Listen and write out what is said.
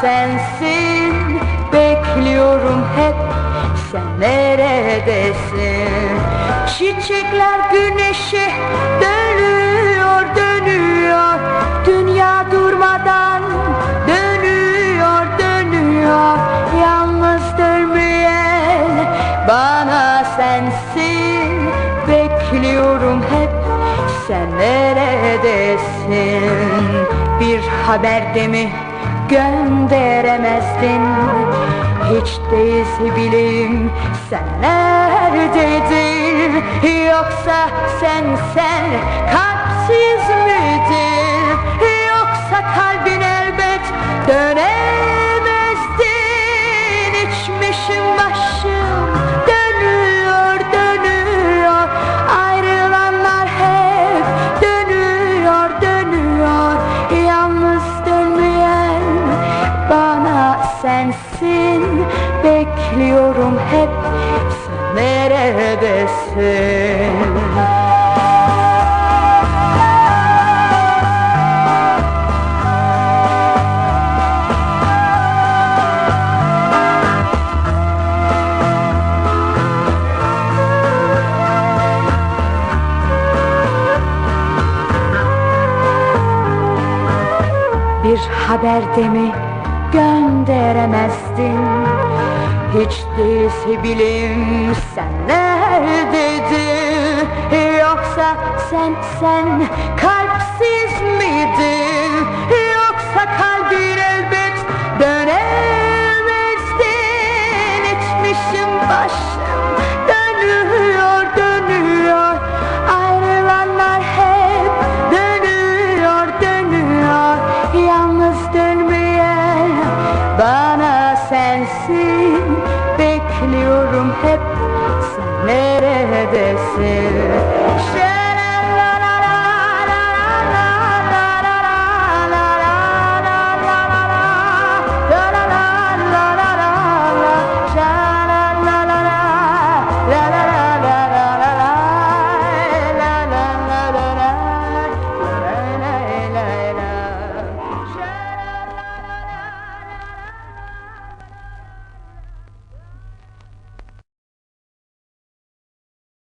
sensin. Bekliyorum hep sen neredesin Çiçekler güneşe dönüyor dönüyor. Dünya durmadan dönüyor dönüyor. Yalnız dönmeyen bana sensin. Bekliyorum hep sen neredesin? Bir haberde mi gönderemezdin Hiç değilse bileyim sen neredeydin Yoksa sen sen kalpsiz miydin Yoksa kalbin elbet dönemezdin sensin. Bekliyorum hep sen neredesin? Bir haberde mi gönderemezdin Hiç değilse bileyim sen neredeydin? Yoksa sen sen kalpsiz miydin? Yoksa kalbin Bekliyorum hep. Sen neredesin